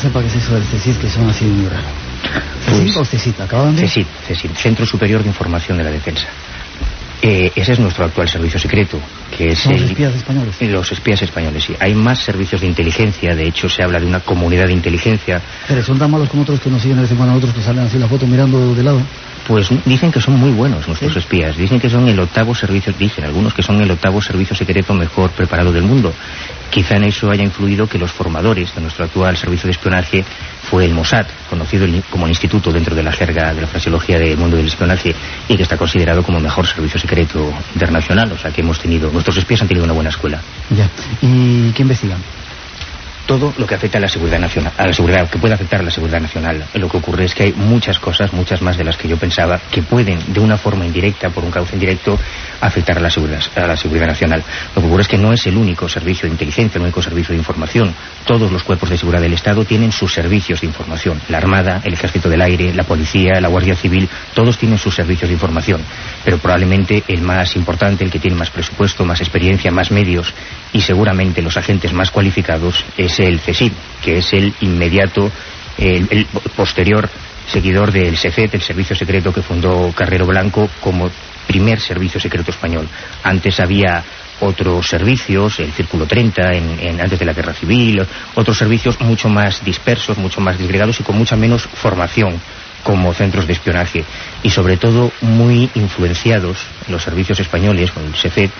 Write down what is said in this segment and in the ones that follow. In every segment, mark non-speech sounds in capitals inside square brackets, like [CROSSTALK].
sepa qué es eso del CECIT, que son así muy raros. ¿CECIT o CECIT? ¿Acaban de...? Centro Superior de Información de la Defensa. Eh, ese es nuestro actual servicio secreto, que es ¿Son los el- espías españoles? Los espías españoles, sí. Hay más servicios de inteligencia, de hecho se habla de una comunidad de inteligencia. Pero son tan malos como otros que nos siguen de vez en cuando, otros que salen así la foto mirando de lado. Pues dicen que son muy buenos nuestros ¿Sí? espías. Dicen que son el octavo servicio, dicen algunos que son el octavo servicio secreto mejor preparado del mundo. Quizá en eso haya influido que los formadores de nuestro actual servicio de espionaje fue el Mossad, conocido como el instituto dentro de la jerga de la fraseología del mundo del espionaje y que está considerado como el mejor servicio secreto internacional. O sea que hemos tenido, nuestros espías han tenido una buena escuela. Ya. ¿Y qué investigan? todo lo que afecta a la seguridad nacional, a la seguridad, que puede afectar a la seguridad nacional. Lo que ocurre es que hay muchas cosas, muchas más de las que yo pensaba, que pueden, de una forma indirecta, por un cauce indirecto, afectar a la seguridad, a la seguridad nacional. Lo que ocurre es que no es el único servicio de inteligencia, el único servicio de información. Todos los cuerpos de seguridad del Estado tienen sus servicios de información. La Armada, el Ejército del Aire, la Policía, la Guardia Civil, todos tienen sus servicios de información. Pero probablemente el más importante, el que tiene más presupuesto, más experiencia, más medios y seguramente los agentes más cualificados es el CESID, que es el inmediato, el, el posterior seguidor del SEFET, el servicio secreto que fundó Carrero Blanco como primer servicio secreto español. Antes había otros servicios, el Círculo 30, en, en- antes de la Guerra Civil, otros servicios mucho más dispersos, mucho más disgregados y con mucha menos formación como centros de espionaje y sobre todo muy influenciados los servicios españoles, con el SEFET,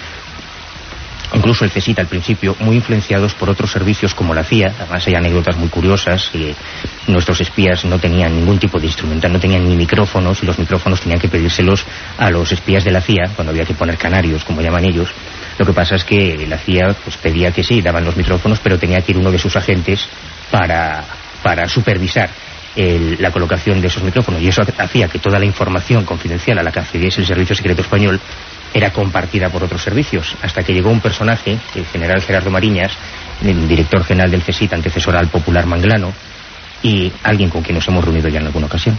incluso el CESIT al principio, muy influenciados por otros servicios como la CIA. Además hay anécdotas muy curiosas. eh, nuestros espías no tenían ningún tipo de instrumental, no tenían ni micrófonos y los micrófonos tenían que pedírselos a los espías de la CIA cuando había que poner canarios, como llaman ellos. Lo que pasa es que la CIA pues, pedía que sí, daban los micrófonos, pero tenía que ir uno de sus agentes para, para supervisar el- la colocación de esos micrófonos y eso hacía que toda la información confidencial a la que accediese el Servicio Secreto Español era compartida por otros servicios, hasta que llegó un personaje, el general Gerardo Mariñas, el director general del CESIT, antecesor al popular Manglano, y alguien con quien nos hemos reunido ya en alguna ocasión,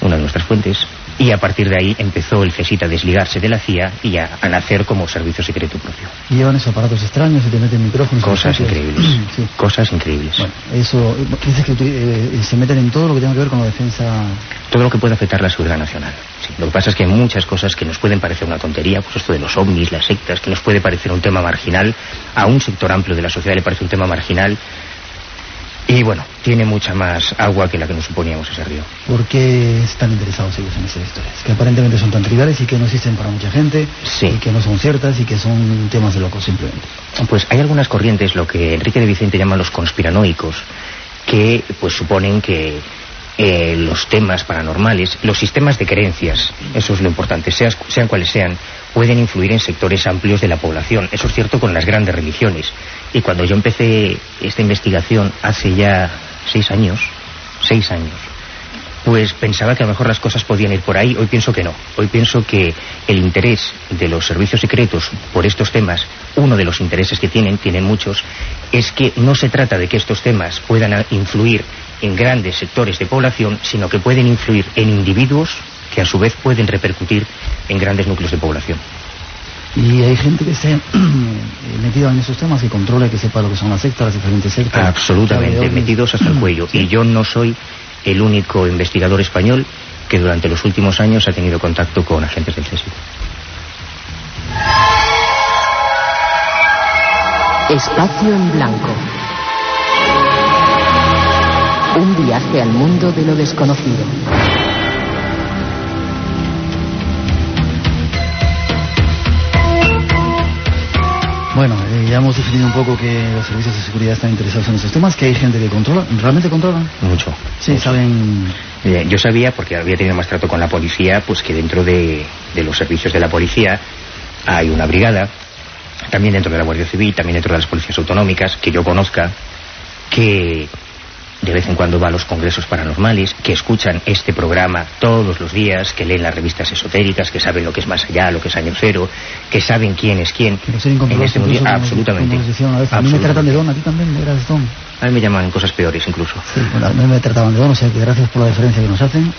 una de nuestras fuentes, y a partir de ahí empezó el CESIT a desligarse de la CIA y a, a nacer como servicio secreto propio. Y llevan esos aparatos extraños y te meten micrófonos. Cosas increíbles, [CLEARS THROAT] Sí. cosas increíbles. Bueno, eso, dices que eh, se meten en todo lo que tenga que ver con la defensa. todo lo que puede afectar la seguridad nacional. Sí, lo que pasa es que hay muchas cosas que nos pueden parecer una tontería, pues esto de los ovnis, las sectas, que nos puede parecer un tema marginal, a un sector amplio de la sociedad le parece un tema marginal, y bueno, tiene mucha más agua que la que nos suponíamos ese río. ¿Por qué están interesados ellos en esas historias? Que aparentemente son tan triviales y que no existen para mucha gente, Sí. y que no son ciertas y que son temas de locos simplemente. Pues hay algunas corrientes, lo que Enrique de Vicente llama los conspiranoicos, que pues suponen que eh, los temas paranormales, los sistemas de creencias, eso es lo importante, seas- sean cuales sean, pueden influir en sectores amplios de la población. Eso es cierto con las grandes religiones. Y cuando yo empecé esta investigación hace ya seis años, seis años, pues pensaba que a lo mejor las cosas podían ir por ahí. Hoy pienso que no. Hoy pienso que el interés de los servicios secretos por estos temas, uno de los intereses que tienen, tienen muchos, es que no se trata de que estos temas puedan influir en grandes sectores de población, sino que pueden influir en individuos que a su vez pueden repercutir en grandes núcleos de población. Y hay gente que esté [CLEARS THROAT] metida en esos temas, que controla, que sepa lo que son las sectas, las diferentes sectas. Absolutamente, metidos hasta el cuello. Sí. Y yo no soy el único investigador español que durante los últimos años ha tenido contacto con agentes del CSI. Espacio en blanco. Un viaje al mundo de lo desconocido. Bueno, eh, ya hemos definido un poco que los servicios de seguridad están interesados en esos temas, que hay gente que controla, realmente controlan. Mucho. Sí, mucho. saben. Eh, yo sabía, porque había tenido más trato con la policía, pues que dentro de, de los servicios de la policía hay una brigada, también dentro de la Guardia Civil, también dentro de las policías autonómicas, que yo conozca, que de vez en cuando va a los congresos paranormales, que escuchan este programa todos los días, que leen las revistas esotéricas, que saben lo que es más allá, lo que es año cero, que saben quién es quién. En este mundo. como- Absolutamente. como. A mí me tratan de don, a ti también eras don. A mí me llaman cosas peores incluso. Sí, bueno, a mí me trataban de don, o sea que gracias por la diferencia que nos hacen.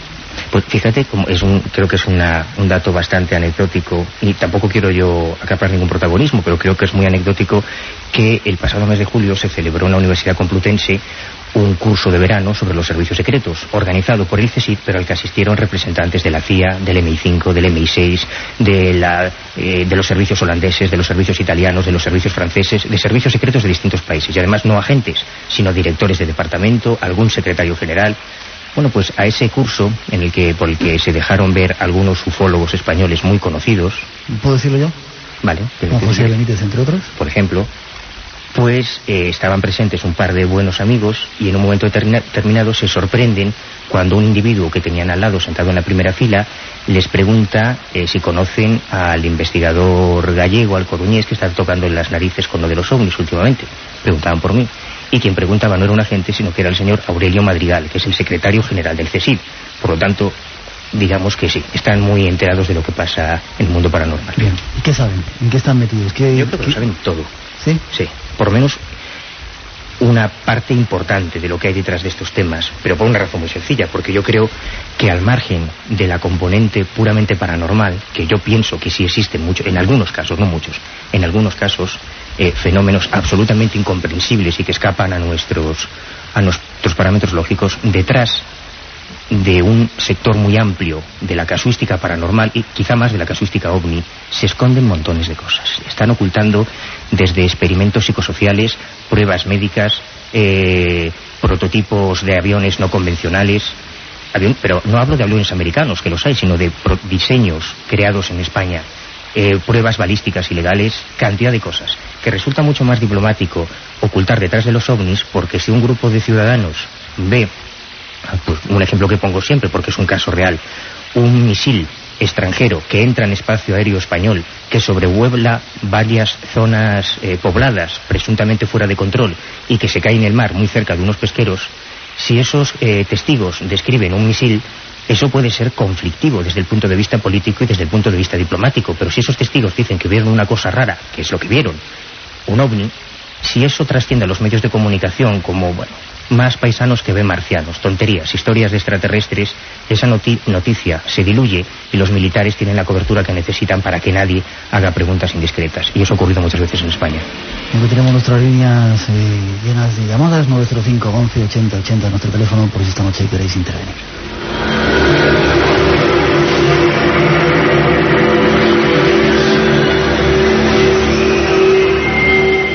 Pues fíjate, como es un, creo que es una- un dato bastante anecdótico y tampoco quiero yo acaparar ningún protagonismo, pero creo que es muy anecdótico que el pasado mes de julio se celebró en la Universidad Complutense un curso de verano sobre los servicios secretos, organizado por el CSIC, pero al que asistieron representantes de la CIA, del MI5, del MI6, de, la, eh, de los servicios holandeses, de los servicios italianos, de los servicios franceses, de servicios secretos de distintos países. Y además no agentes, sino directores de departamento, algún secretario general. Bueno, pues a ese curso en el que, por el que se dejaron ver algunos ufólogos españoles muy conocidos. ¿Puedo decirlo yo? Vale. Como José Benítez, entre otros. Por ejemplo, pues eh, estaban presentes un par de buenos amigos y en un momento determinado se sorprenden cuando un individuo que tenían al lado sentado en la primera fila les pregunta eh, si conocen al investigador gallego, al coruñés, que está tocando en las narices con lo de los ovnis últimamente. Preguntaban por mí. Y quien preguntaba no era un agente, sino que era el señor Aurelio Madrigal, que es el secretario general del CSIC. Por lo tanto, digamos que sí, están muy enterados de lo que pasa en el mundo paranormal. Bien. ¿Y qué saben? ¿En qué están metidos? Yo creo que lo saben todo. ¿Sí? Por lo menos una parte importante de lo que hay detrás de estos temas, pero por una razón muy sencilla, porque yo creo que al margen de la componente puramente paranormal, que yo pienso que sí existe mucho, en algunos casos, no muchos, en algunos casos, eh, fenómenos absolutamente incomprensibles y que escapan a nuestros, a nuestros parámetros lógicos, detrás de un sector muy amplio de la casuística paranormal y quizá más de la casuística ovni, se esconden montones de cosas. Están ocultando desde experimentos psicosociales, pruebas médicas, eh, prototipos de aviones no convencionales, pero no hablo de aviones americanos, que los hay, sino de diseños creados en España, eh, pruebas balísticas ilegales, cantidad de cosas, que resulta mucho más diplomático ocultar detrás de los ovnis, porque si un grupo de ciudadanos ve pues, un ejemplo que pongo siempre porque es un caso real, un misil extranjero que entra en espacio aéreo español, que sobrevuela varias zonas eh, pobladas, presuntamente fuera de control, y que se cae en el mar muy cerca de unos pesqueros, si esos eh, testigos describen un misil, eso puede ser conflictivo desde el punto de vista político y desde el punto de vista diplomático, pero si esos testigos dicen que vieron una cosa rara, que es lo que vieron, un ovni, si eso trasciende a los medios de comunicación como, bueno, más paisanos que ven marcianos, tonterías, historias de extraterrestres, esa noticia se diluye y los militares tienen la cobertura que necesitan para que nadie haga preguntas indiscretas. Y eso ha ocurrido muchas veces en España. tenemos nuestras líneas eh, llenas de llamadas, 905 11 80 80, nuestro teléfono por si esta noche queréis intervenir.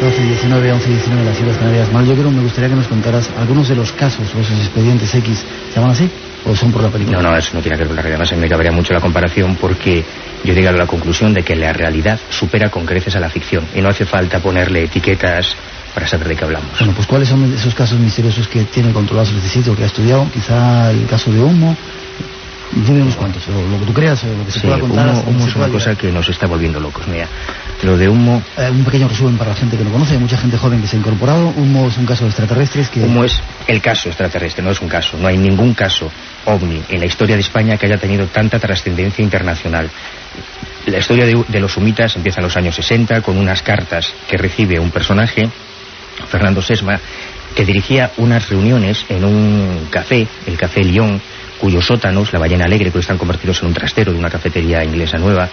19, 11 y 19 las Islas Canarias. Mal, yo creo me gustaría que nos contaras algunos de los casos o esos expedientes X. ¿Se llaman así? ¿O son por la película? No, no, eso no tiene que ver con la realidad. Además, me cabría mucho la comparación porque yo he llegado a la conclusión de que la realidad supera con creces a la ficción y no hace falta ponerle etiquetas para saber de qué hablamos. Bueno, pues ¿cuáles son esos casos misteriosos que tiene controlados el sitio que ha estudiado? Quizá el caso de Humo, Dime unos cuantos, lo, que tú creas, lo que se pueda contar. Humo, es una cosa que nos está volviendo locos, mira. Lo de humo... Eh, un pequeño resumen para la gente que no conoce, hay mucha gente joven que se ha incorporado. Humo es un caso de extraterrestres que... Humo es el caso extraterrestre, no es un caso. No hay ningún caso ovni en la historia de España que haya tenido tanta trascendencia internacional. La historia de, de los humitas empieza en los años 60 con unas cartas que recibe un personaje, Fernando Sesma, que dirigía unas reuniones en un café, el Café Lyon, cuyos sótanos, la ballena alegre, que están convertidos en un trastero de una cafetería inglesa nueva,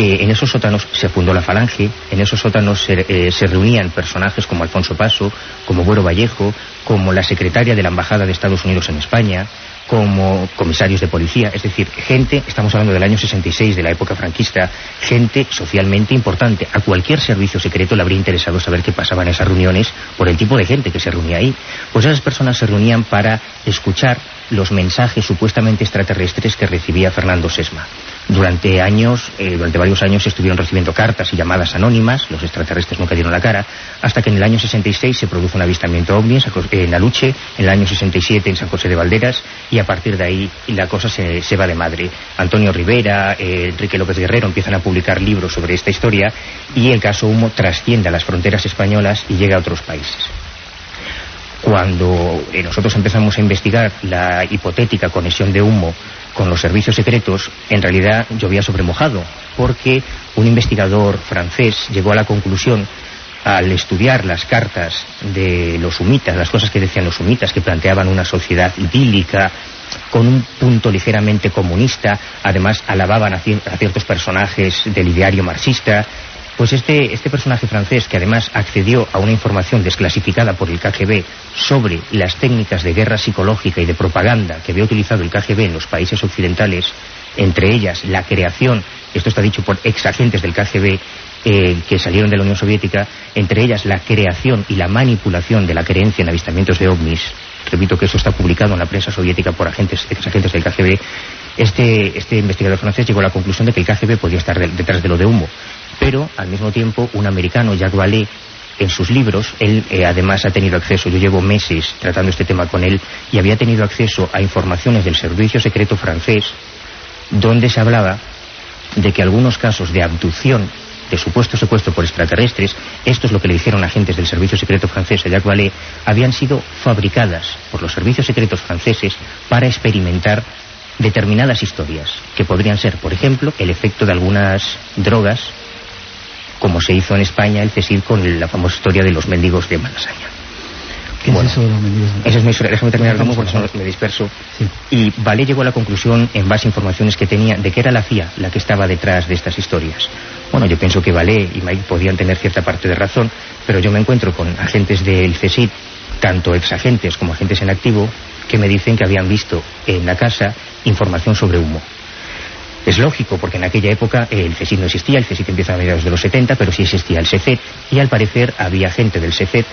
eh, en esos sótanos se fundó la Falange, en esos sótanos se, eh, se, reunían personajes como Alfonso Paso, como Buero Vallejo, como la secretaria de la Embajada de Estados Unidos en España, como comisarios de policía, es decir, gente, estamos hablando del año 66, de la época franquista, gente socialmente importante. A cualquier servicio secreto le habría interesado saber qué pasaba en esas reuniones por el tipo de gente que se reunía ahí. Pues esas personas se reunían para escuchar los mensajes supuestamente extraterrestres que recibía Fernando Sesma. Durante años, eh, durante varios años estuvieron recibiendo cartas y llamadas anónimas, los extraterrestres nunca dieron la cara, hasta que en el año 66 se produjo un avistamiento ovni en Aluche, en el año 67 en San José de Valderas, y a partir de ahí la cosa se, va de madre. Antonio Rivera, eh, Enrique López Guerrero empiezan a publicar libros sobre esta historia y el caso Humo trasciende a las fronteras españolas y llega a otros países. Cuando eh, nosotros empezamos a investigar la hipotética conexión de humo con los servicios secretos, en realidad llovía sobre mojado, porque un investigador francés llegó a la conclusión al estudiar las cartas de los humitas, las cosas que decían los humitas, que planteaban una sociedad idílica, con un punto ligeramente comunista, además alababan a, ciertos personajes del ideario marxista, Pues este, este personaje francés, que además accedió a una información desclasificada por el KGB sobre las técnicas de guerra psicológica y de propaganda que había utilizado el KGB en los países occidentales, entre ellas la creación, esto está dicho por ex agentes del KGB, eh, que salieron de la Unión Soviética, entre ellas la creación y la manipulación de la creencia en avistamientos de ovnis, repito que eso está publicado en la prensa soviética por agentes, ex agentes del KGB, este, este investigador francés llegó a la conclusión de que el KGB podía estar detrás de lo de humo pero al mismo tiempo un americano, Jacques Vallée, en sus libros, él eh, además ha tenido acceso, yo llevo meses tratando este tema con él, y había tenido acceso a informaciones del servicio secreto francés, donde se hablaba de que algunos casos de abducción, de supuesto secuestro por extraterrestres, esto es lo que le dijeron agentes del servicio secreto francés a Jacques Vallée, habían sido fabricadas por los servicios secretos franceses para experimentar determinadas historias, que podrían ser, por ejemplo, el efecto de algunas drogas como se hizo en España el CESID con la famosa historia de los mendigos de Malasaña. ¿Qué es eso de los mendigos? Esa es mi historia. Déjame terminar el porque no me disperso. Y Vale llegó a la conclusión, en base a informaciones que tenía, de que era la CIA la que estaba detrás de estas historias. Bueno, yo pienso que Vale y Mike podían tener cierta parte de razón, pero yo me encuentro con agentes del CESID, tanto ex agentes como agentes en activo, que me dicen que habían visto en la casa información sobre humo. Es lógico, porque en aquella época el CESIT no existía, el CESIT empieza a mediados de los 70, pero sí existía el SECET, y al parecer había gente del SECET,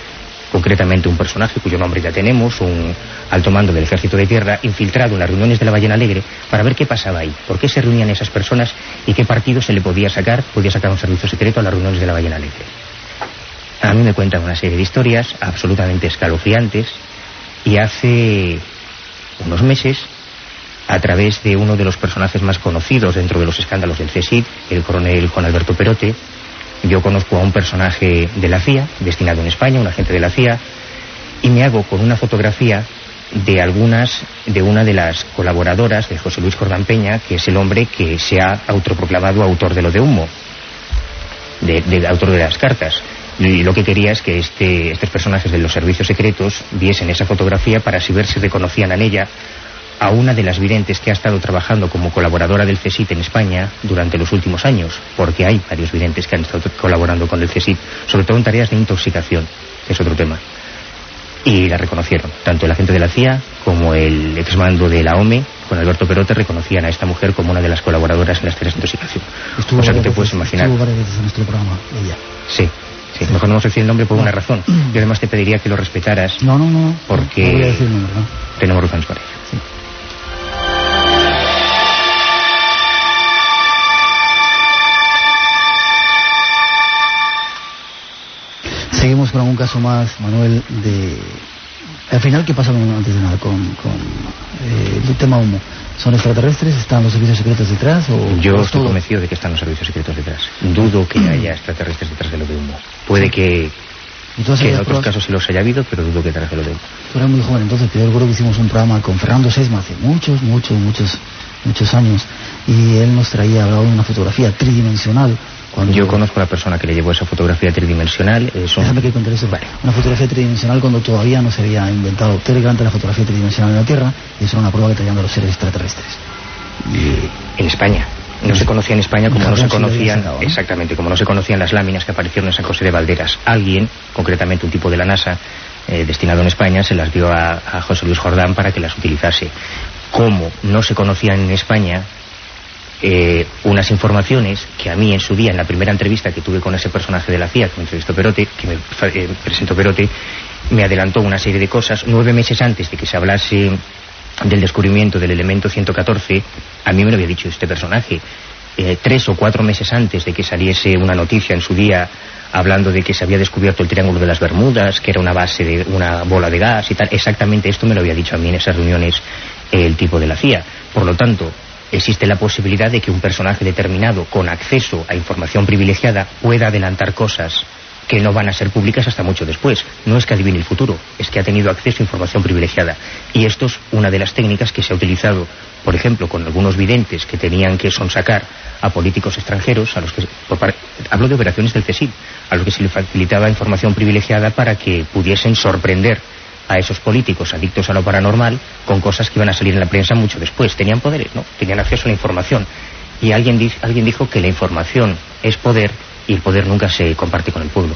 concretamente un personaje cuyo nombre ya tenemos, un alto mando del Ejército de Tierra, infiltrado en las reuniones de la Ballena Alegre para ver qué pasaba ahí, por qué se reunían esas personas y qué partido se le podía sacar, podía sacar un servicio secreto a las reuniones de la Ballena Alegre. A mí me cuentan una serie de historias absolutamente escalofriantes y hace unos meses a través de uno de los personajes más conocidos dentro de los escándalos del CSIC, el coronel Juan Alberto Perote. Yo conozco a un personaje de la CIA, destinado en España, un agente de la CIA, y me hago con una fotografía de algunas, de una de las colaboradoras de José Luis Jordán Peña, que es el hombre que se ha autoproclamado autor de lo de humo, de, autor de las cartas. Y lo que quería es que este, estos personajes de los servicios secretos viesen esa fotografía para así ver si reconocían en ella a una de las videntes que ha estado trabajando como colaboradora del CSIT en España durante los últimos años, porque hay varios videntes que han estado colaborando con el CSIT, sobre todo en tareas de intoxicación, que es otro tema. Y la reconocieron, tanto el agente de la CIA como el exmando de la OME, con Alberto Perote, reconocían a esta mujer como una de las colaboradoras en las tareas de intoxicación. Estuvo o sea que te puedes imaginar. Estuvo varias veces en nuestro programa, ella. Sí. Sí, mejor no vamos a decir el nombre por una razón. Yo además te pediría que lo respetaras. No, no, no. Porque no voy a decir el nombre, ¿no? tenemos razones para ello. Seguimos con algún caso más, Manuel, de... Al final, ¿qué pasa antes de nada con, eh, el tema humo? ¿Son extraterrestres? ¿Están los servicios secretos detrás? O, Yo estoy convencido de que están los servicios secretos detrás. Dudo que haya extraterrestres detrás de lo de humo. Puede que, que en otros casos sí los haya habido, pero dudo que detrás de lo de humo. Tú eras muy joven, entonces yo recuerdo que hicimos un programa con Fernando Sesma hace muchos, muchos, muchos, muchos años y él nos traía, hablaba de una fotografía tridimensional yo conozco a la persona que le llevó esa fotografía tridimensional. Eso... Déjame que conté eso. Vale. Una fotografía tridimensional cuando todavía no se había inventado teóricamente la fotografía tridimensional en la Tierra, y eso era una prueba que traían de los seres extraterrestres. Y... En España. No se conocía en España como no se conocían, exactamente, como no se conocían las láminas que aparecieron en San José de Valderas. Alguien, concretamente un tipo de la NASA, eh, destinado en España, se las dio a, a José Luis Jordán para que las utilizase. Como no se conocían en España, eh, unas informaciones que a mí en su día, en la primera entrevista que tuve con ese personaje de la CIA, que me entrevistó Perote, que eh, presentó Perote, me adelantó una serie de cosas. Nueve meses antes de que se hablase del descubrimiento del elemento 114, a mí me lo había dicho este personaje. Eh, tres o cuatro meses antes de que saliese una noticia en su día hablando de que se había descubierto el Triángulo de las Bermudas, que era una base de una bola de gas y tal, exactamente esto me lo había dicho a mí en esas reuniones el tipo de la CIA. Por lo tanto, existe la posibilidad de que un personaje determinado con acceso a información privilegiada pueda adelantar cosas que no van a ser públicas hasta mucho después. No es que adivine el futuro, es que ha tenido acceso a información privilegiada. Y esto es una de las técnicas que se ha utilizado, por ejemplo, con algunos videntes que tenían que sonsacar a políticos extranjeros, a los que, hablo de operaciones del CSIC, a los que se les facilitaba información privilegiada para que pudiesen sorprender a esos políticos adictos a lo paranormal con cosas que iban a salir en la prensa mucho después. Tenían poderes, ¿no? Tenían acceso a la información. Y alguien, alguien dijo que la información es poder y el poder nunca se comparte con el pueblo.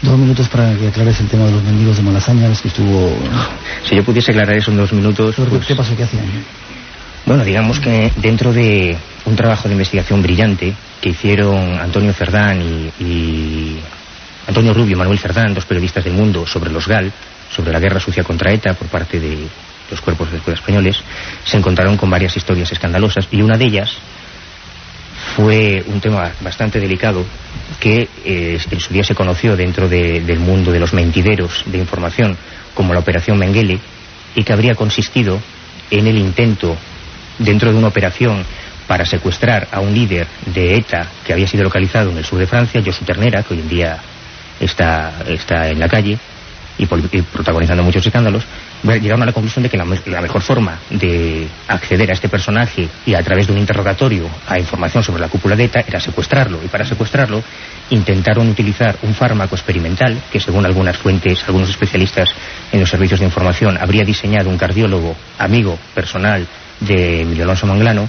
Dos minutos para que aclares el tema de los mendigos de Malasaña, los que estuvo... Si yo pudiese aclarar eso en dos minutos... Pues... ¿Qué pasó? ¿Qué hacían? Bueno, digamos que dentro de un trabajo de investigación brillante que hicieron Antonio Cerdán y, Antonio Rubio y Manuel Cerdán, dos periodistas del mundo, sobre los GAL, sobre la guerra sucia contra ETA por parte de los cuerpos de escuela españoles, se encontraron con varias historias escandalosas y una de ellas fue un tema bastante delicado que eh, en su día se conoció dentro del mundo de los mentideros de información como la Operación Mengele y que habría consistido en el intento dentro de una operación para secuestrar a un líder de ETA que había sido localizado en el sur de Francia, Josu Ternera, que hoy en día está, está en la calle y, protagonizando muchos escándalos, llegaron a la conclusión de que la, mejor forma de acceder a este personaje y a través de un interrogatorio a información sobre la cúpula de ETA era secuestrarlo. Y para secuestrarlo intentaron utilizar un fármaco experimental que, según algunas fuentes, algunos especialistas en los servicios de información, habría diseñado un cardiólogo, amigo personal de Emilio Alonso Manglano,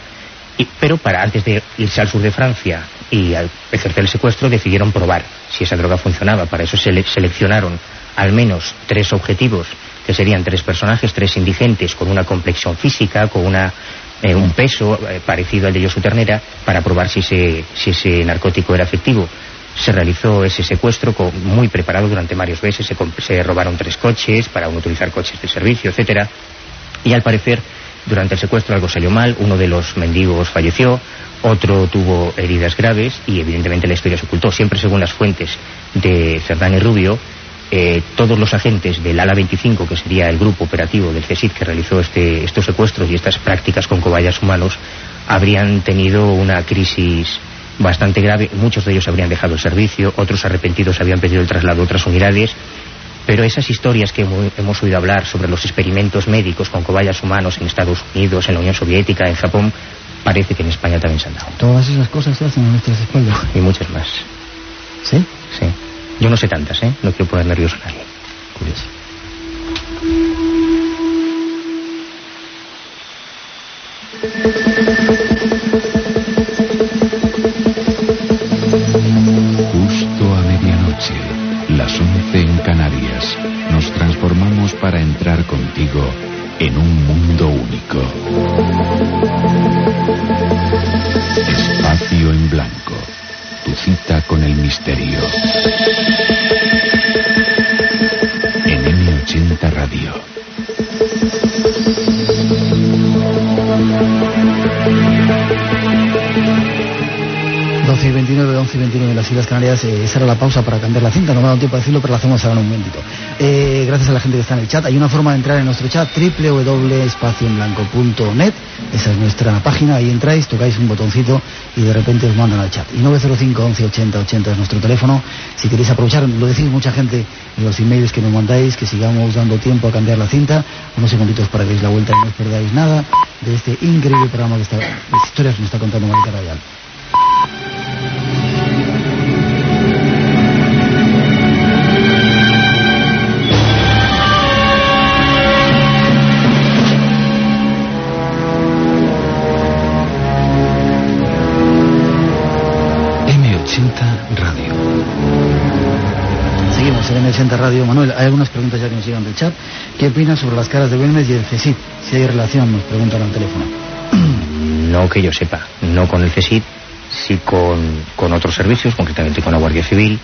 pero para antes de irse al sur de Francia y al ejercer el secuestro decidieron probar si esa droga funcionaba. Para eso seleccionaron al menos tres objetivos, que serían tres personajes, tres indigentes con una complexión física, con una, eh, un peso eh, parecido al de Josu Ternera, para probar si ese, si ese narcótico era efectivo. Se realizó ese secuestro muy preparado durante varios meses, se, se robaron tres coches para utilizar coches de servicio, etcétera, y al parecer durante el secuestro algo salió mal, uno de los mendigos falleció, otro tuvo heridas graves y evidentemente la historia se ocultó. Siempre según las fuentes de Cerdán y Rubio, eh, todos los agentes del ALA 25, que sería el grupo operativo del CSIC que realizó este, estos secuestros y estas prácticas con cobayas humanos, habrían tenido una crisis bastante grave. Muchos de ellos habrían dejado el servicio, otros arrepentidos habían pedido el traslado a otras unidades pero esas historias que hemos oído hablar sobre los experimentos médicos con cobayas humanos en Estados Unidos, en la Unión Soviética, en Japón, parece que en España también se han dado. Todas esas cosas se hacen en nuestras espaldas. Y muchas más. ¿Sí? Sí. Yo no sé tantas, ¿eh? No quiero poner nervioso a nadie. Curioso. Con el misterio. En M80 Radio. 12 y 29, 11 y 29 en las Islas Canarias. Eh, esa era la pausa para cambiar la cinta. No me ha dado tiempo a decirlo, pero la hacemos ahora en un momentito. Eh, gracias a la gente que está en el chat. Hay una forma de entrar en nuestro chat, www.espacioenblanco.net. Esa es nuestra página. Ahí entráis, tocáis un botoncito y de repente os mandan al chat. Y 905 11 80 80 es nuestro teléfono. Si queréis aprovechar, lo decís mucha gente en los emails que nos mandáis, que sigamos dando tiempo a cambiar la cinta. Unos segunditos para que deis la vuelta y no os perdáis nada de este increíble programa que está, de historias que nos está contando Mónica Rayal. CN80 Radio. Manuel, hay algunas preguntas ya que nos llegan del chat. ¿Qué opinas sobre las caras de Belmez y el CSIC? Si hay relación, nos preguntan al teléfono. [CLEARS THROAT] No que yo sepa, no con el CSIC, sí con, con otros servicios, concretamente con la Guardia Civil,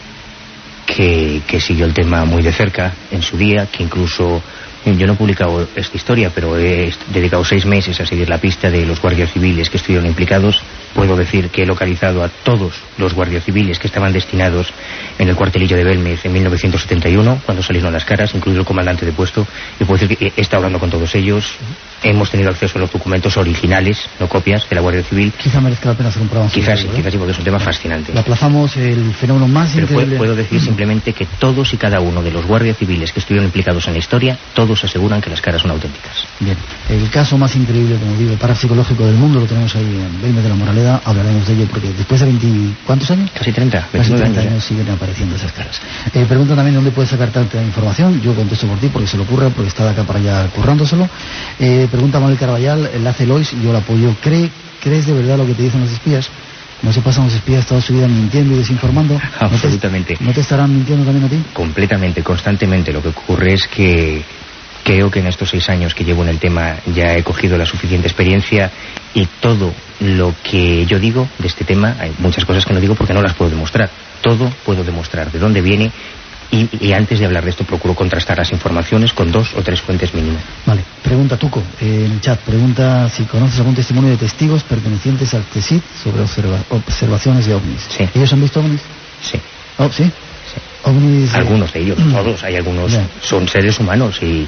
que, que siguió el tema muy de cerca en su día, que incluso yo no he publicado esta historia, pero he dedicado seis meses a seguir la pista de los guardias civiles que estuvieron implicados. Puedo decir que he localizado a todos los guardias civiles que estaban destinados en el cuartelillo de Belmez en 1971, cuando salieron las caras, incluido el comandante de puesto. Y puedo decir que estado hablando con todos ellos. Hemos tenido acceso a los documentos originales, no copias, de la Guardia Civil. Quizá merezca la pena hacer un programa. Quizás sí, quizás sí, porque es un tema fascinante. Le aplazamos el fenómeno más Pero puedo decir simplemente que todos y cada uno de los guardias civiles que estuvieron implicados en la historia, todos aseguran que las caras son auténticas. Bien, el caso más increíble, como digo, parapsicológico del mundo lo tenemos ahí en Belmez de la Moraleda, hablaremos de ello porque después de 20... ¿cuántos años? Casi 30, Casi 30 años, siguen apareciendo esas caras. Eh, pregunta también dónde puedes sacar tanta información, yo contesto por ti porque se lo ocurre, porque está de acá para allá currándoselo. Eh, pregunta Manuel Carvallal, el hace Lois, yo lo apoyo. ¿Cree, ¿Crees de verdad lo que te dicen los espías? ¿No se pasan los espías toda su vida mintiendo y desinformando? Absolutamente. ¿No te, ¿No te estarán mintiendo también a ti? Completamente, constantemente. Lo que ocurre es que creo que en estos seis años que llevo en el tema ya he cogido la suficiente experiencia y todo lo que yo digo de este tema, hay muchas cosas que no digo porque no las puedo demostrar. Todo puedo demostrar de dónde viene y, antes de hablar de esto procuro contrastar las informaciones con dos o tres fuentes mínimas. Vale, pregunta Tuco eh, en el chat, pregunta si conoces algún testimonio de testigos pertenecientes al CSIC sobre observaciones de ovnis. Sí. ¿Ellos han visto ovnis? Sí. Oh, ¿sí? Ovnis, algunos de ellos, [CLEARS THROAT] todos, hay algunos, son seres humanos y,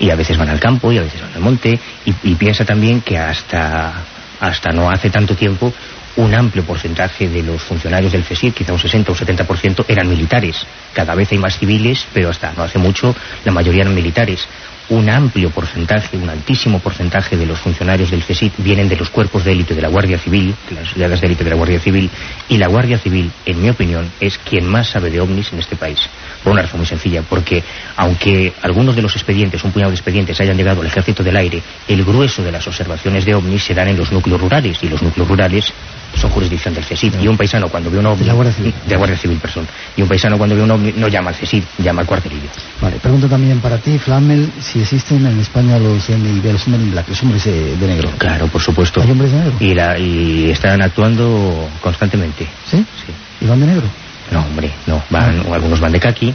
y, a veces van al campo y a veces van al monte y, y piensa también que hasta, hasta no hace tanto tiempo un amplio porcentaje de los funcionarios del CSIC, quizá un 60 o 70%, eran militares. Cada vez hay más civiles, pero hasta no hace mucho la mayoría eran militares un amplio porcentaje, un altísimo porcentaje de los funcionarios del CSIC vienen de los cuerpos de élite de la Guardia Civil, de las unidades de élite de la Guardia Civil, y la Guardia Civil, en mi opinión, es quien más sabe de ovnis en este país. Por una razón muy sencilla, porque aunque algunos de los expedientes, un puñado de expedientes, hayan llegado al ejército del aire, el grueso de las observaciones de ovnis se dan en los núcleos rurales, y los núcleos rurales son jurisdicción del CSIC. Y un paisano cuando ve un ovni... De la Guardia Civil. De la Guardia Civil, perdón. Y un paisano cuando ve un ovni no llama al CSIC, llama al cuartelillo. Vale, pregunto también para ti, Flamel, si existen en España los MIB, los in Black, los hombres de, negro. Claro, por supuesto. ¿Hay hombres de negro? Y, la, y están actuando constantemente. ¿Sí? Sí. ¿Y van de negro? No, hombre, no. Van, Ah. Algunos van de kaki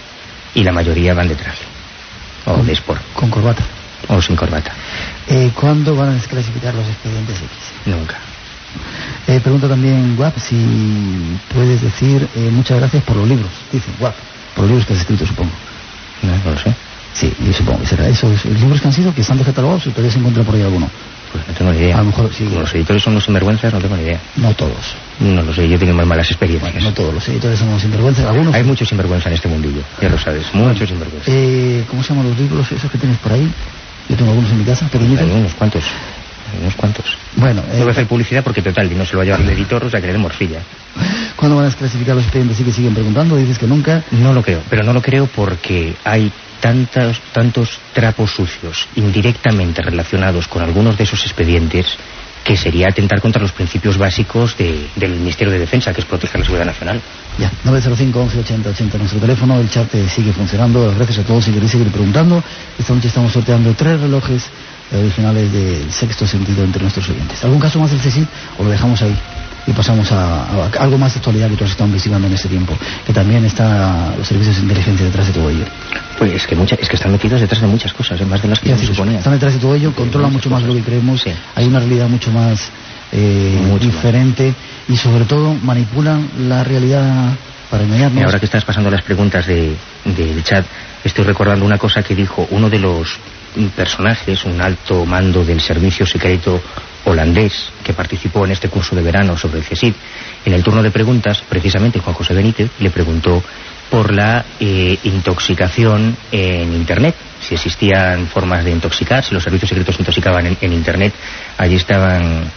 y la mayoría van de traje. O Con- de sport. Con corbata. O sin corbata. Eh, ¿Cuándo van a desclasificar los expedientes X? Nunca. Eh, pregunta también Guap si puedes decir eh, muchas gracias por los libros. Dice Guap, por los libros que has escrito, supongo. No, no lo sé. Sí, yo supongo que será eso. ¿Los libros que han sido, que están descatalogados o todavía se encuentra por ahí alguno? Pues no tengo ni idea. A lo mejor sí. Los editores son unos sinvergüenzas, no tengo ni idea. No todos. No lo sé, yo tengo muy malas experiencias. Bueno, no todos los editores son sinvergüenzas. Algunos. Hay mucho sinvergüenza en este mundillo, ya lo sabes. Mucho sinvergüenza. Eh, ¿Cómo se llaman los libros esos que tienes por ahí? Yo tengo algunos en mi casa, pequeñitos. Hay unos cuantos. Hay unos cuantos. Bueno, No voy a eh, hacer publicidad porque total, y no se lo va a llevar el editor, o sea que le morcilla. ¿cuándo van a desclasificar los expedientes? Sí que siguen preguntando. Dices que nunca. No lo creo, pero no lo creo porque hay tantos, tantos trapos sucios indirectamente relacionados con algunos de esos expedientes que sería atentar contra los principios básicos de- del Ministerio de Defensa, que es proteger la seguridad nacional. Ya, 905 11 80 80 nuestro teléfono, el chat eh, sigue funcionando, gracias a todos si queréis seguir preguntando. Esta noche estamos sorteando tres relojes eh, originales del sexto sentido entre nuestros oyentes. ¿Algún caso más del CSIC o lo dejamos ahí? Y pasamos a, a algo más de actualidad que tú has estado investigando en este tiempo, que también está los servicios de inteligencia detrás de todo ello. Pues es que, mucha- es que están metidos detrás de muchas cosas, más de las que decís, suponía. Están detrás de todo ello, controlan mucho más lo que creemos, Sí. hay una realidad mucho más eh, Mucho más. diferente y sobre todo manipulan la realidad para engañarnos. Y ahora que estás pasando las preguntas de- del chat, estoy recordando una cosa que dijo uno de los personajes, un alto mando del servicio secreto holandés que participó en este curso de verano sobre el CSIC. En el turno de preguntas, precisamente Juan José Benítez le preguntó por la eh, intoxicación en Internet, si existían formas de intoxicar, si los servicios secretos intoxicaban en, en Internet. Allí estaban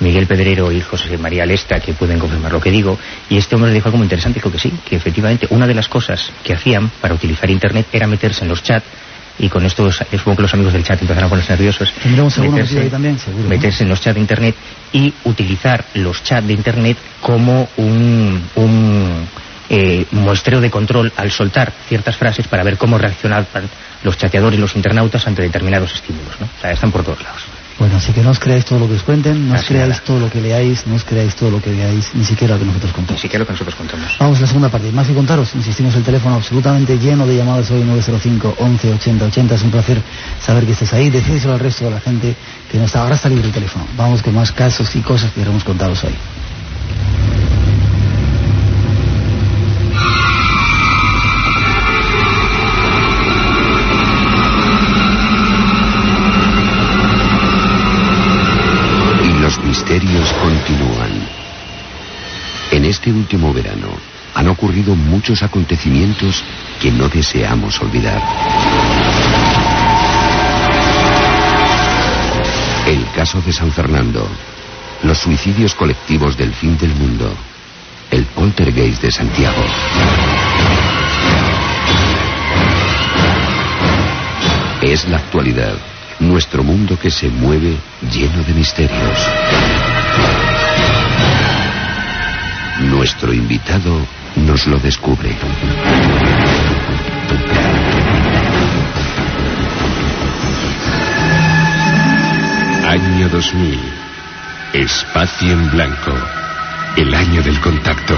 Miguel Pedrero y José María Lesta, que pueden confirmar lo que digo, y este hombre le dijo algo muy interesante, dijo que sí, que efectivamente una de las cosas que hacían para utilizar Internet era meterse en los chats, y con esto supongo que los amigos del chat empezarán a ponerse nerviosos, ¿Tendremos alguno metido ahí también? Seguro, ¿no? meterse en los chats de Internet y utilizar los chats de Internet como un, un eh, muestreo de control al soltar ciertas frases para ver cómo reaccionaban los chateadores, los internautas ante determinados estímulos. ¿no? O sea, están por todos lados. Bueno, así que no os creáis todo lo que os cuenten, no os creáis nada. todo lo que leáis, no os creáis todo lo que veáis, ni siquiera lo que nosotros Ni contamos. siquiera lo que nosotros contamos. Vamos a la segunda parte. Más que contaros, insistimos, el teléfono absolutamente lleno de llamadas hoy 905 11 80 80. Es un placer saber que estés ahí. Decídselo al resto de la gente que no está. Ahora está libre el teléfono. Vamos con más casos y cosas que queremos contaros hoy. Continúan. En este último verano han ocurrido muchos acontecimientos que no deseamos olvidar. El caso de San Fernando, los suicidios colectivos del fin del mundo, el poltergeist de Santiago. Es la actualidad, nuestro mundo que se mueve lleno de misterios. Invitado nos lo descubre. Año 2000. Espacio en blanco. El año del contacto.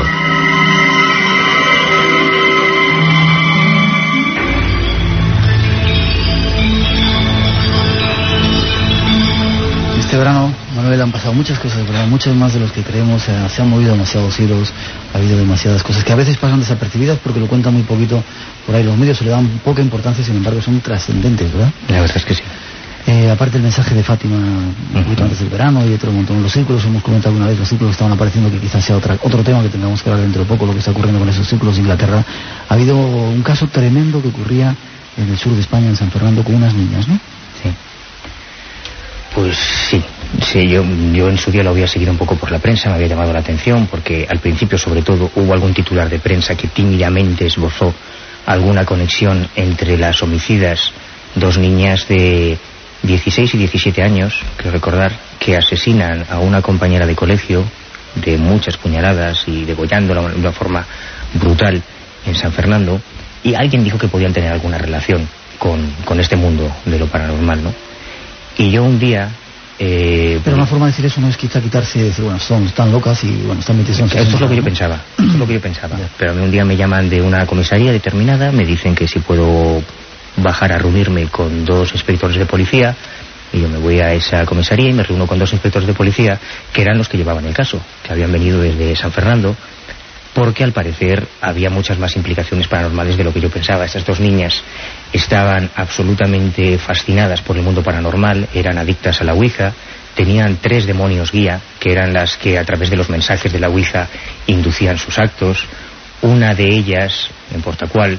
Este verano, Manuel, han pasado muchas cosas, ¿verdad? Muchas más de los que creemos. Se, se han movido demasiados hilos, ha habido demasiadas cosas que a veces pasan desapercibidas porque lo cuentan muy poquito por ahí los medios, se le dan poca importancia, sin embargo son trascendentes, ¿verdad? La verdad es que sí. Eh, aparte el mensaje de Fátima un poquito antes del verano y otro montón. Los círculos, hemos comentado alguna vez, los círculos estaban apareciendo que quizás sea otra, otro tema que tengamos que hablar dentro de poco, lo que está ocurriendo con esos círculos de Inglaterra. Ha habido un caso tremendo que ocurría en el sur de España, en San Fernando, con unas niñas, ¿no? Sí. Pues sí, sí yo, yo en su día lo había seguido un poco por la prensa, me había llamado la atención, porque al principio, sobre todo, hubo algún titular de prensa que tímidamente esbozó alguna conexión entre las homicidas, dos niñas de 16 y 17 años, creo recordar, que asesinan a una compañera de colegio de muchas puñaladas y degollándola de una forma brutal en San Fernando, y alguien dijo que podían tener alguna relación con, con este mundo de lo paranormal, ¿no? Y yo un día... eh, Pero una forma de decir eso no es quizá quitarse y decir, bueno, son, están locas y bueno, están metidas en Esto es lo que yo pensaba, esto es lo que yo pensaba. Pero a mí un día me llaman de una comisaría determinada, me dicen que si puedo bajar a reunirme con dos inspectores de policía, y yo me voy a esa comisaría y me reúno con dos inspectores de policía, que eran los que llevaban el caso, que habían venido desde San Fernando, porque al parecer había muchas más implicaciones paranormales de lo que yo pensaba. Estas dos niñas estaban absolutamente fascinadas por el mundo paranormal, eran adictas a la Ouija, tenían tres demonios guía, que eran las que a través de los mensajes de la Ouija inducían sus actos. Una de ellas, no importa cuál,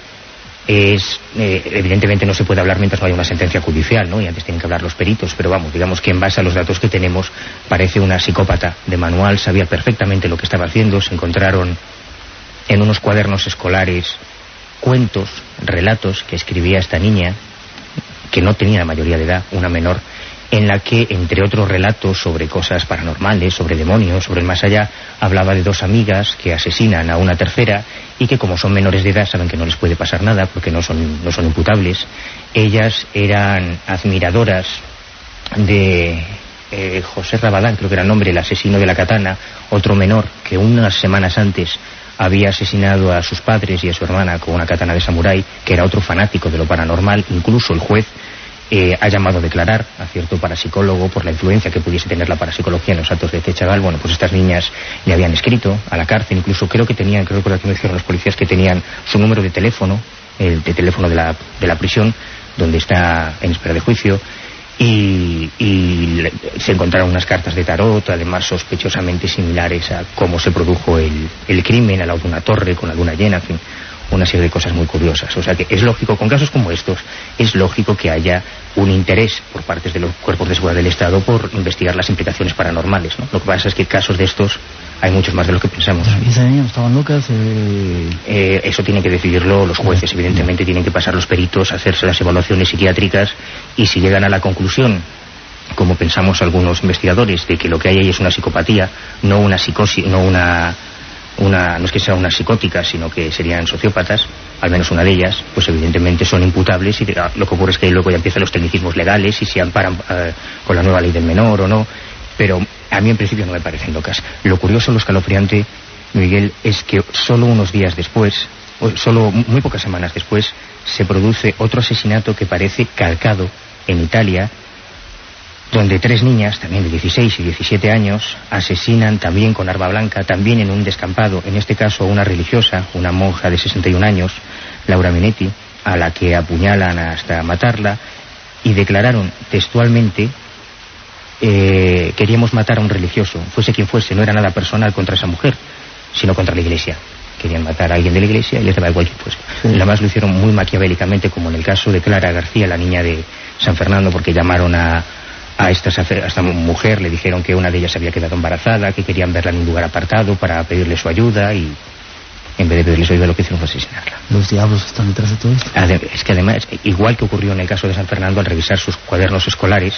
es eh, evidentemente no se puede hablar mientras no haya una sentencia judicial, ¿no? Y antes tienen que hablar los peritos, pero vamos, digamos que en base a los datos que tenemos parece una psicópata de manual, sabía perfectamente lo que estaba haciendo, se encontraron en unos cuadernos escolares cuentos, relatos que escribía esta niña, que no tenía la mayoría de edad, una menor, en la que, entre otros relatos sobre cosas paranormales, sobre demonios, sobre el más allá, hablaba de dos amigas que asesinan a una tercera y que como son menores de edad saben que no les puede pasar nada porque no son, no son imputables. Ellas eran admiradoras de eh, José Rabadán, creo que era el nombre, el asesino de la katana, otro menor que unas semanas antes había asesinado a sus padres y a su hermana con una katana de samurái, que era otro fanático de lo paranormal, incluso el juez eh, ha llamado a declarar a cierto parapsicólogo por la influencia que pudiese tener la parapsicología en los actos de este chaval. Bueno, pues estas niñas le habían escrito a la cárcel, incluso creo que tenían, creo que me dijeron los policías que tenían su número de teléfono, el de teléfono de la, de la prisión, donde está en espera de juicio. Y, y se encontraron unas cartas de tarot, además sospechosamente similares a cómo se produjo el, el crimen al lado de torre con la luna llena, en fin, una serie de cosas muy curiosas. O sea que es lógico, con casos como estos, es lógico que haya un interés por parte de los cuerpos de seguridad del Estado por investigar las implicaciones paranormales. ¿no? Lo que pasa es que casos de estos hay muchos más de los que pensamos. Estaban locas, eh, Eh, eso tienen que decidirlo los jueces, evidentemente tienen que pasar los peritos, hacerse las evaluaciones psiquiátricas y si llegan a la conclusión, como pensamos algunos investigadores, de que lo que hay ahí es una psicopatía, no una psicosis, no una, una, no es que sea una psicótica, sino que serían sociópatas, al menos una de ellas, pues evidentemente son imputables y ah, lo que ocurre es que luego ya empiezan los tecnicismos legales y se amparan eh, con la nueva ley del menor o no, pero a mí en principio no me parecen locas. Lo curioso, lo escalofriante, Miguel, es que solo unos días después, o solo muy pocas semanas después, se produce otro asesinato que parece calcado en Italia, donde tres niñas, también de 16 y 17 años, asesinan también con arma blanca, también en un descampado, en este caso una religiosa, una monja de 61 años, Laura Minetti, a la que apuñalan hasta matarla, y declararon textualmente eh, queríamos matar a un religioso, fuese quien fuese, no era nada personal contra esa mujer, sino contra la iglesia. Querían matar a alguien de la iglesia y les daba igual que fuese. Además lo hicieron muy maquiavélicamente, como en el caso de Clara García, la niña de San Fernando, porque llamaron a, a, esta, a esta mujer, le dijeron que una de ellas había quedado embarazada, que querían verla en un lugar apartado para pedirle su ayuda y en vez de pedirle su ayuda lo que hicieron fue asesinarla. los diablos están detrás de todo esto. Es que además, igual que ocurrió en el caso de San Fernando, al revisar sus cuadernos escolares,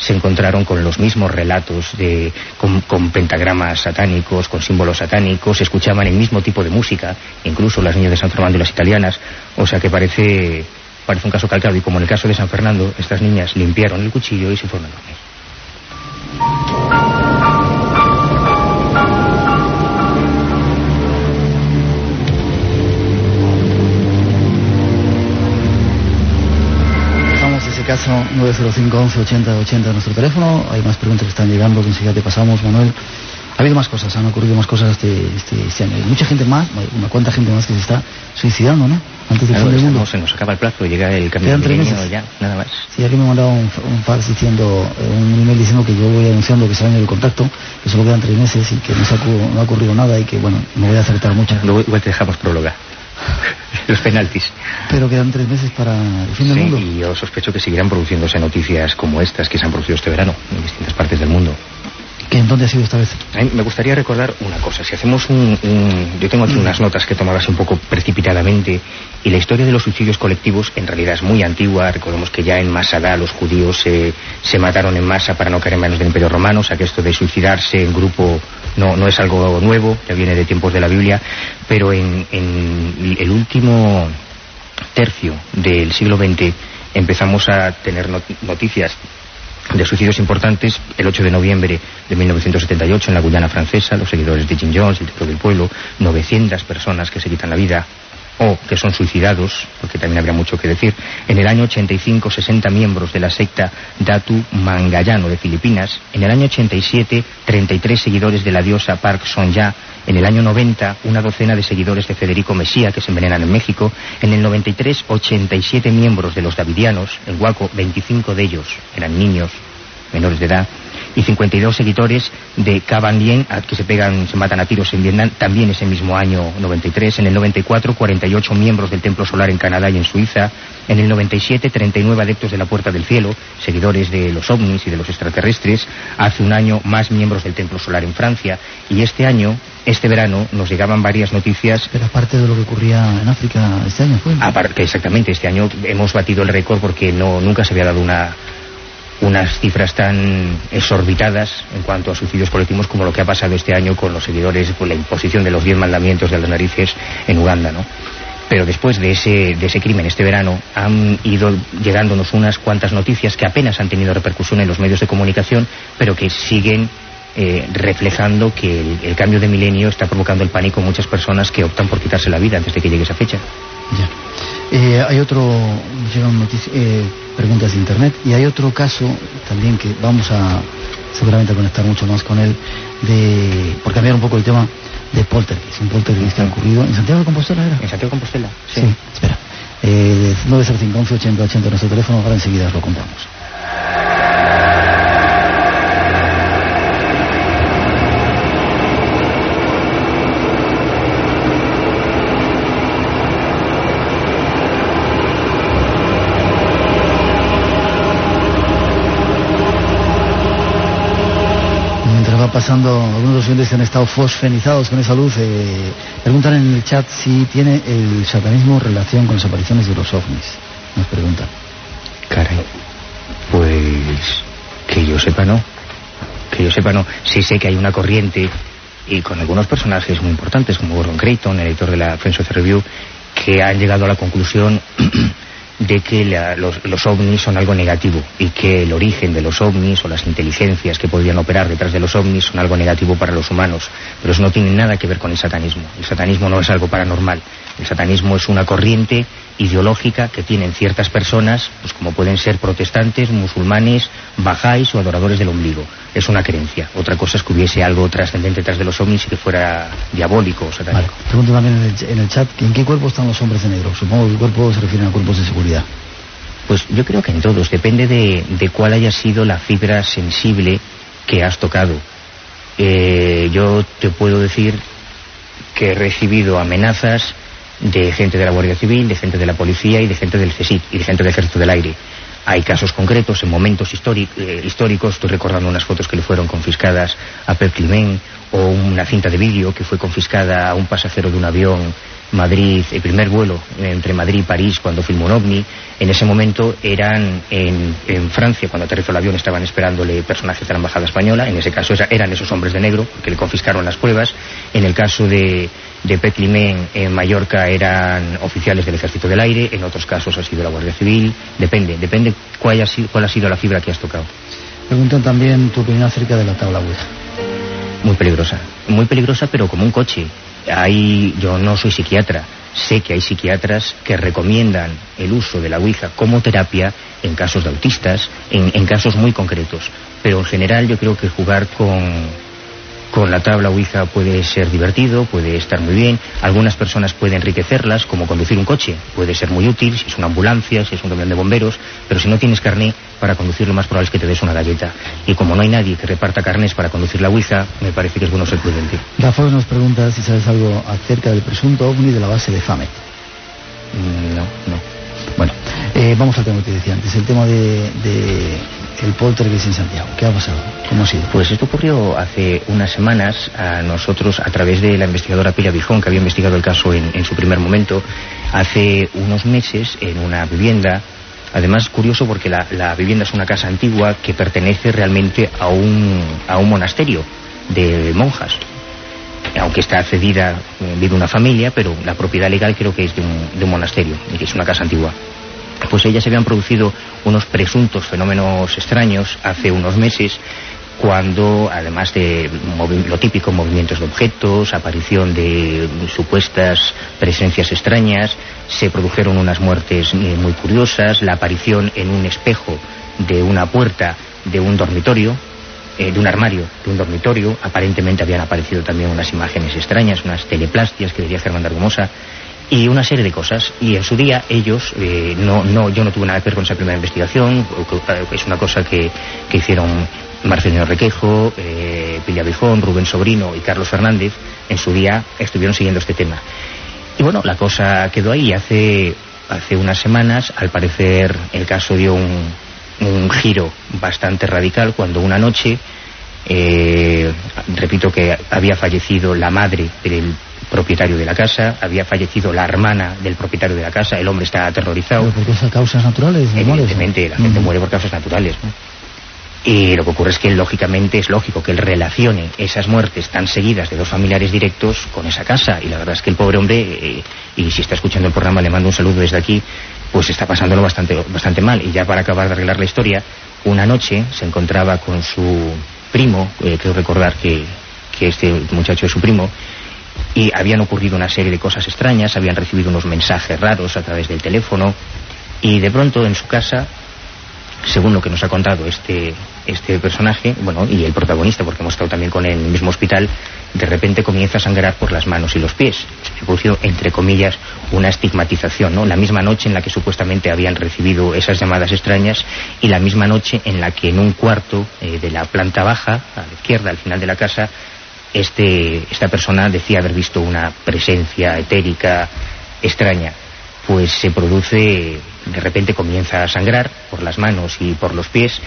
se encontraron con los mismos relatos de, con, pentagramas satánicos, con símbolos satánicos, escuchaban el mismo tipo de música, incluso las niñas de San Fernando y las italianas, o sea que parece, parece un caso calcado y como en el caso de San Fernando, estas niñas limpiaron el cuchillo y se fueron a. caso 905 11 80 80 nuestro teléfono. Hay más preguntas que están llegando, que enseguida te pasamos, Manuel. Ha habido más cosas, han ocurrido más cosas este, este, este año. Hay mucha gente más, una cuanta gente más que se está suicidando, ¿no? Antes del fin del mundo. Se nos acaba el plazo, llega el cambio de milenio ya, nada más. Sí, aquí me ha mandado un, un, fax diciendo, eh, un email diciendo que yo voy anunciando que es el año del contacto, que solo quedan tres meses y que no, se ha, no ha ocurrido nada y que, bueno, me voy a acertar mucho. Luego igual te dejamos próloga. Los penaltis. Pero quedan tres meses para el fin del sí, mundo. Y yo sospecho que seguirán produciéndose noticias como estas que se han producido este verano en distintas partes del mundo. ¿Qué, ¿En dónde ha sido esta vez? A mí me gustaría recordar una cosa. Si hacemos un, un... Yo tengo aquí unas notas que tomaba así un poco precipitadamente y la historia de los suicidios colectivos en realidad es muy antigua. Recordemos que ya en Masada los judíos se, se mataron en masa para no caer en manos del Imperio Romano. O sea que esto de suicidarse en grupo no, no es algo nuevo, ya viene de tiempos de la Biblia. Pero en, en el último tercio del siglo XX empezamos a tener noticias de suicidios importantes el 8 de noviembre de 1978 en la Guyana francesa, los seguidores de Jim Jones, el Teatro del Pueblo, 900 personas que se quitan la vida o que son suicidados, porque también habría mucho que decir. En el año 85, 60 miembros de la secta Datu Mangayano de Filipinas. En el año 87, 33 seguidores de la diosa Park Sonja. En el año 90, una docena de seguidores de Federico Mesía que se envenenan en México. En el 93, 87 miembros de los Davidianos. En Huaco, 25 de ellos eran niños menores de edad y 52 seguidores de Cabandien, que se pegan, se matan a tiros en Vietnam, también ese mismo año 93. En el 94, 48 miembros del Templo Solar en Canadá y en Suiza. En el 97, 39 adeptos de la Puerta del Cielo, seguidores de los ovnis y de los extraterrestres. Hace un año, más miembros del Templo Solar en Francia. Y este año, este verano, nos llegaban varias noticias. Pero aparte de lo que ocurría en África este año, ¿fue? Aparte, exactamente, este año hemos batido el récord porque no, nunca se había dado una unas cifras tan exorbitadas en cuanto a suicidios colectivos como lo que ha pasado este año con los seguidores, con la imposición de los diez mandamientos de las narices en Uganda, ¿no? Pero después de ese, de ese crimen este verano han ido llegándonos unas cuantas noticias que apenas han tenido repercusión en los medios de comunicación, pero que siguen eh, reflejando que el, cambio de milenio está provocando el pánico en muchas personas que optan por quitarse la vida antes de que llegue esa fecha. Ya. Eh, hay otro, preguntas de internet y hay otro caso también que vamos a seguramente a conectar mucho más con él, de, por cambiar un poco el tema de poltergeist, un poltergeist que ha ocurrido en Santiago de Compostela, ¿era? En Santiago de Compostela, sí. sí espera. Eh, 905 11 80 80 nuestro teléfono, ahora enseguida lo contamos. Pasando, algunos oyentes han estado fosfenizados con esa luz. Eh, preguntan en el chat si tiene el satanismo relación con las apariciones de los ovnis. Nos preguntan. Caray, pues que yo sepa no. Que yo sepa no. Sí sé que hay una corriente y con algunos personajes muy importantes como Gordon Creighton, el editor de la Friends Review, que han llegado a la conclusión [CLEARS THROAT] de que la, los, los, ovnis son algo negativo y que el origen de los ovnis o las inteligencias que podrían operar detrás de los ovnis son algo negativo para los humanos. Pero eso no tiene nada que ver con el satanismo. El satanismo no es algo paranormal. El satanismo es una corriente ideológica que tienen ciertas personas, pues como pueden ser protestantes, musulmanes, bajáis o adoradores del ombligo. Es una creencia. Otra cosa es que hubiese algo trascendente detrás de los ovnis y que fuera diabólico o satánico. Vale. Pregunto también en el, en el, chat, ¿en qué cuerpo están los hombres de negro? Supongo que el cuerpo se refiere a cuerpos de seguridad. Pues yo creo que en todos. Depende de, de cuál haya sido la fibra sensible que has tocado. Eh, yo te puedo decir que he recibido amenazas de gente de la Guardia Civil, de gente de la Policía y de gente del CSIC y de gente del Ejército del Aire. Hay casos concretos, en momentos eh, históricos, estoy recordando unas fotos que le fueron confiscadas a Pep Clement, o una cinta de vídeo que fue confiscada a un pasajero de un avión Madrid, el primer vuelo entre Madrid y París cuando filmó un ovni, en ese momento eran en, Francia, cuando aterrizó el avión estaban esperándole personajes de la Embajada Española, en ese caso eran esos hombres de negro que le confiscaron las pruebas, en el caso de, de Petlimen en Mallorca eran oficiales del Ejército del Aire, en otros casos ha sido la Guardia Civil, depende, depende cuál, ha sido, cuál ha sido la fibra que has tocado. Preguntan también tu opinión acerca de la tabla Ouija. Muy peligrosa, muy peligrosa pero como un coche hay, yo no soy psiquiatra, sé que hay psiquiatras que recomiendan el uso de la Ouija como terapia en casos de autistas, en casos muy concretos, pero en general yo creo que jugar con, con la tabla Ouija puede ser divertido, puede estar muy bien. Algunas personas pueden enriquecerlas, como conducir un coche. Puede ser muy útil si es una ambulancia, si es un camión de bomberos. Pero si no tienes carné, para conducir lo más probable es que te des una galleta. Y como no hay nadie que reparta carnes para conducir la Ouija, me parece que es bueno ser prudente. Rafa nos pregunta si sabes algo acerca del presunto ovni de la base de FAME. Mm, no, no. Bueno, eh, vamos al tema que te decía antes, el tema de el poltergeist en Santiago. ¿Qué ha pasado? ¿Cómo ha sido? Pues esto ocurrió hace unas semanas a nosotros a través de la investigadora Pilar Bijón, que había investigado el caso en, su primer momento, hace unos meses en una vivienda. Además, curioso porque la, vivienda es una casa antigua que pertenece realmente a un, a un monasterio de monjas aunque está cedida, eh, vive una familia, pero la propiedad legal creo que es de un, de un monasterio, y que es una casa antigua pues ellas se habían producido unos presuntos fenómenos extraños hace unos meses cuando, además de lo típico, movimientos de objetos, aparición de supuestas presencias extrañas, se produjeron unas muertes eh, muy curiosas, la aparición en un espejo de una puerta de un dormitorio, eh, de un armario de un dormitorio, aparentemente habían aparecido también unas imágenes extrañas, unas teleplastias que diría Germán Argumosa, y una serie de cosas. Y en su día ellos, eh, no, no, yo no tuve nada que ver con esa primera investigación, es una cosa que, que hicieron Marcelino Requejo, eh, Pilla Bijón, Rubén Sobrino y Carlos Fernández, en su día estuvieron siguiendo este tema. Y bueno, la cosa quedó ahí. Hace, hace unas semanas, al parecer, el caso dio un, un giro bastante radical cuando una noche, eh, repito que había fallecido la madre del propietario de la casa, había fallecido la hermana del propietario de la casa, el hombre está aterrorizado. ¿Pero por qué causas naturales? Evidentemente, la gente muere por causas naturales. Y lo que ocurre es que, lógicamente, es lógico que él relacione esas muertes tan seguidas de dos familiares directos con esa casa. Y la verdad es que el pobre hombre, eh, y si está escuchando el programa, le mando un saludo desde aquí, pues está pasándolo bastante, bastante mal. Y ya para acabar de arreglar la historia, una noche se encontraba con su primo, eh, creo recordar que, que este muchacho es su primo, y habían ocurrido una serie de cosas extrañas, habían recibido unos mensajes raros a través del teléfono y de pronto en su casa, según lo que nos ha contado este, este personaje, bueno, y el protagonista, porque hemos estado también con él en el mismo hospital, de repente comienza a sangrar por las manos y los pies. Se produjo, entre comillas, una estigmatización, ¿no? La misma noche en la que supuestamente habían recibido esas llamadas extrañas y la misma noche en la que en un cuarto eh, de la planta baja, a la izquierda, al final de la casa, este, esta persona decía haber visto una presencia etérica extraña, pues se produce, de repente comienza a sangrar por las manos y por los pies.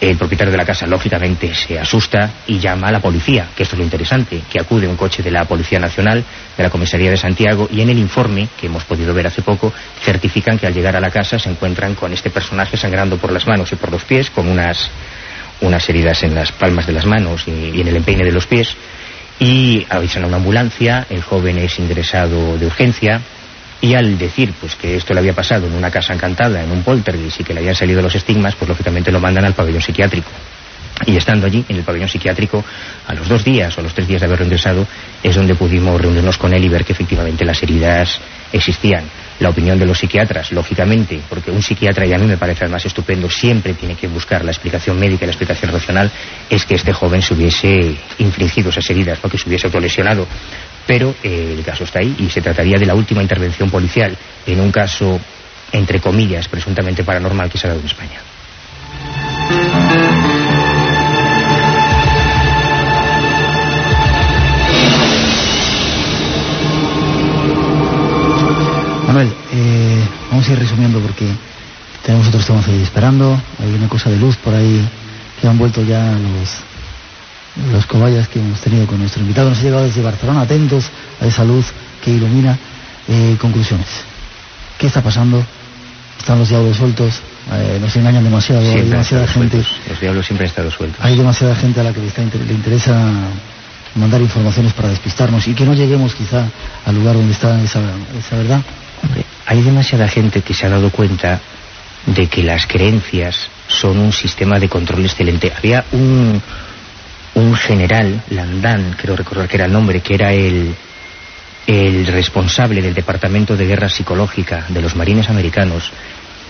El propietario de la casa, lógicamente, se asusta y llama a la policía, que esto es lo interesante, que acude un coche de la Policía Nacional, de la Comisaría de Santiago, y en el informe, que hemos podido ver hace poco, certifican que al llegar a la casa se encuentran con este personaje sangrando por las manos y por los pies, con unas unas heridas en las palmas de las manos y, en el empeine de los pies. Y avisan a una ambulancia, el joven es ingresado de urgencia, y al decir pues que esto le había pasado en una casa encantada, en un poltergeist y que le habían salido los estigmas, pues lógicamente lo mandan al pabellón psiquiátrico. Y estando allí, en el pabellón psiquiátrico, a los dos días o a los tres días de haberlo ingresado, es donde pudimos reunirnos con él y ver que efectivamente las heridas existían. La opinión de los psiquiatras, lógicamente, porque un psiquiatra, y a mí me parece además estupendo, siempre tiene que buscar la explicación médica y la explicación racional, es que este joven se hubiese infligido esas heridas, que se hubiese autolesionado. Pero eh, el caso está ahí y se trataría de la última intervención policial en un caso, entre comillas, presuntamente paranormal que se ha dado en España. Vamos a ir resumiendo porque tenemos otros temas ahí esperando. Hay una cosa de luz por ahí que han vuelto ya los, los cobayas que hemos tenido con nuestro invitado. Nos ha llegado desde Barcelona, atentos a esa luz que ilumina Eh, conclusiones. ¿Qué está pasando? ¿Están los diablos sueltos? Eh, nos engañan demasiado, hay Siempre han demasiada gente. sueltos. Los diablos siempre han estado sueltos. Hay demasiada gente a la que le, está le interesa mandar informaciones para despistarnos y que no lleguemos quizá al lugar donde está esa, esa verdad. Hombre, hay demasiada gente que se ha dado cuenta de que las creencias son un sistema de control excelente. Había un, un general, Landán, creo recordar que era el nombre, que era el, el responsable del Departamento de Guerra Psicológica de los Marines Americanos,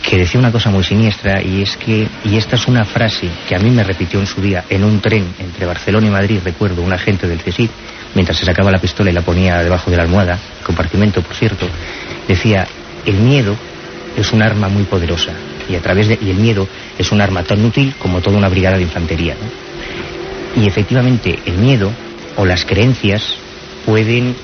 que decía una cosa muy siniestra y es que, y esta es una frase que a mí me repitió en su día en un tren entre Barcelona y Madrid, recuerdo, un agente del CSIC, mientras se sacaba la pistola y la ponía debajo de la almohada, compartimento por cierto, decía, el miedo es un arma muy poderosa y a través de, y el miedo es un arma tan útil como toda una brigada de infantería. Y efectivamente el miedo o las creencias pueden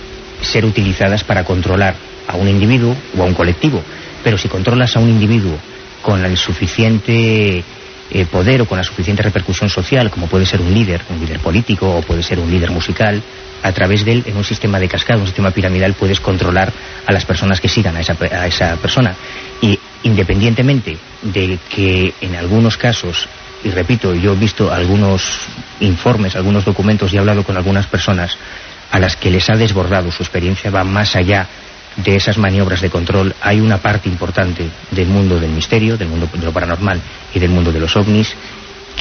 ser utilizadas para controlar a un individuo o a un colectivo. Pero si controlas a un individuo con el suficiente eh, poder o con la suficiente repercusión social, como puede ser un líder, un líder político o puede ser un líder musical, a través de él, en un sistema de cascada, un sistema piramidal, puedes controlar a las personas que sigan a esa, a esa persona. Y independientemente de que en algunos casos, y repito, yo he visto algunos informes, algunos documentos y he hablado con algunas personas a las que les ha desbordado su experiencia, va más allá de esas maniobras de control, hay una parte importante del mundo del misterio, del mundo de lo paranormal y del mundo de los ovnis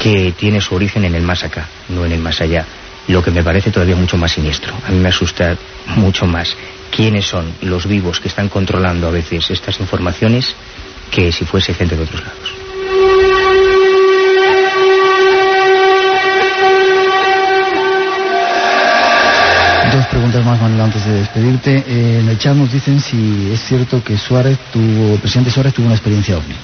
que tiene su origen en el más acá, no en el más allá. Lo que me parece todavía mucho más siniestro. A mí me asusta mucho más quiénes son los vivos que están controlando a veces estas informaciones que si fuese gente de otros lados. Preguntas más, Manuel, antes de despedirte. Eh, en el chat nos dicen si es cierto que Suárez tuvo, el presidente Suárez tuvo una experiencia ovni.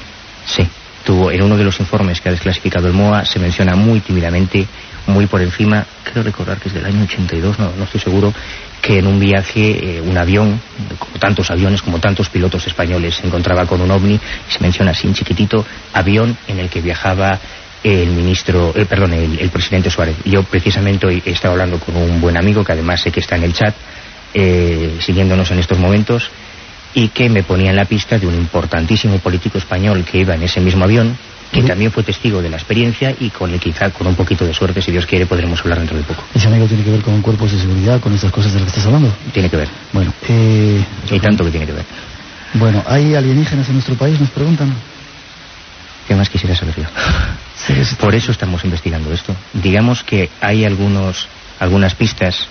Sí, tuvo en uno de los informes que ha desclasificado el MOA se menciona muy tímidamente, muy por encima, creo recordar que es del año 82, no, no estoy seguro, que en un viaje eh, un avión, como tantos aviones, como tantos pilotos españoles, se encontraba con un ovni y se menciona así en chiquitito, avión en el que viajaba el ministro, eh, perdón, el, el presidente Suárez. Yo precisamente hoy he estado hablando con un buen amigo que además sé que está en el chat, eh, siguiéndonos en estos momentos, y que me ponía en la pista de un importantísimo político español que iba en ese mismo avión, que también fue testigo de la experiencia y con el quizá con un poquito de suerte, si Dios quiere, podremos hablar dentro de poco. Ese amigo tiene que ver con cuerpos de seguridad, con estas cosas de las que estás hablando. Tiene que ver. Bueno, eh, Y tanto que tiene que ver. bueno, ¿hay alienígenas en nuestro país? Nos preguntan. ¿Qué más quisiera saber yo? Por eso estamos investigando esto. Digamos que hay algunos, algunas pistas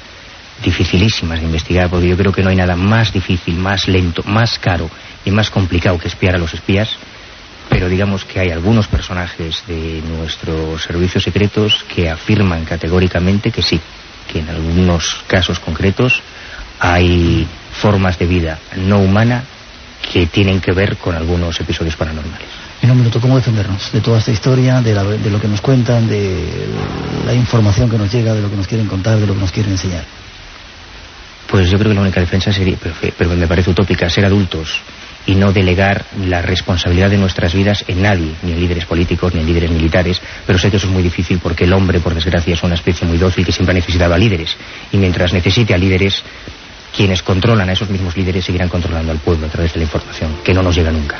dificilísimas de investigar, porque yo creo que no hay nada más difícil, más lento, más caro y más complicado que espiar a los espías, pero digamos que hay algunos personajes de nuestros servicios secretos que afirman categóricamente que sí, que en algunos casos concretos hay formas de vida no humana que tienen que ver con algunos episodios paranormales. En un minuto, ¿cómo defendernos de toda esta historia, de, la- de lo que nos cuentan, de la información que nos llega, de lo que nos quieren contar, de lo que nos quieren enseñar? Pues yo creo que la única defensa sería, pero, pero me parece utópica, ser adultos y no delegar la responsabilidad de nuestras vidas en nadie, ni en líderes políticos, ni en líderes militares, pero sé que eso es muy difícil porque el hombre, por desgracia, es una especie muy dócil que siempre ha necesitado a líderes. Y mientras necesite a líderes, quienes controlan a esos mismos líderes seguirán controlando al pueblo a través de la información, que no nos llega nunca.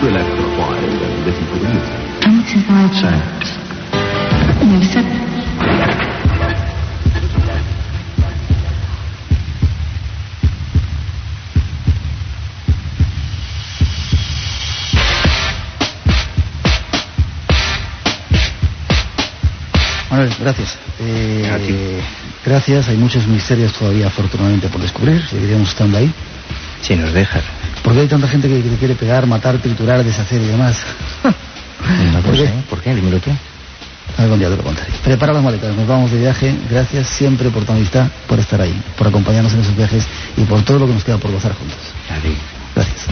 未来可能着你的幸福的运气。真？Gracias. Eh, gracias, hay muchos misterios todavía afortunadamente por descubrir, seguiremos estando ahí. Si nos dejas. ¿Por qué hay tanta gente que, te quiere pegar, matar, triturar, deshacer y demás? [LAUGHS] No ¿Por lo qué? sé. ¿Por qué? Dímelo tú. Algún día te lo contaré. Prepara las maletas, nos vamos de viaje. Gracias siempre por tu amistad, por estar ahí, por acompañarnos en esos viajes y por todo lo que nos queda por gozar juntos. Gracias.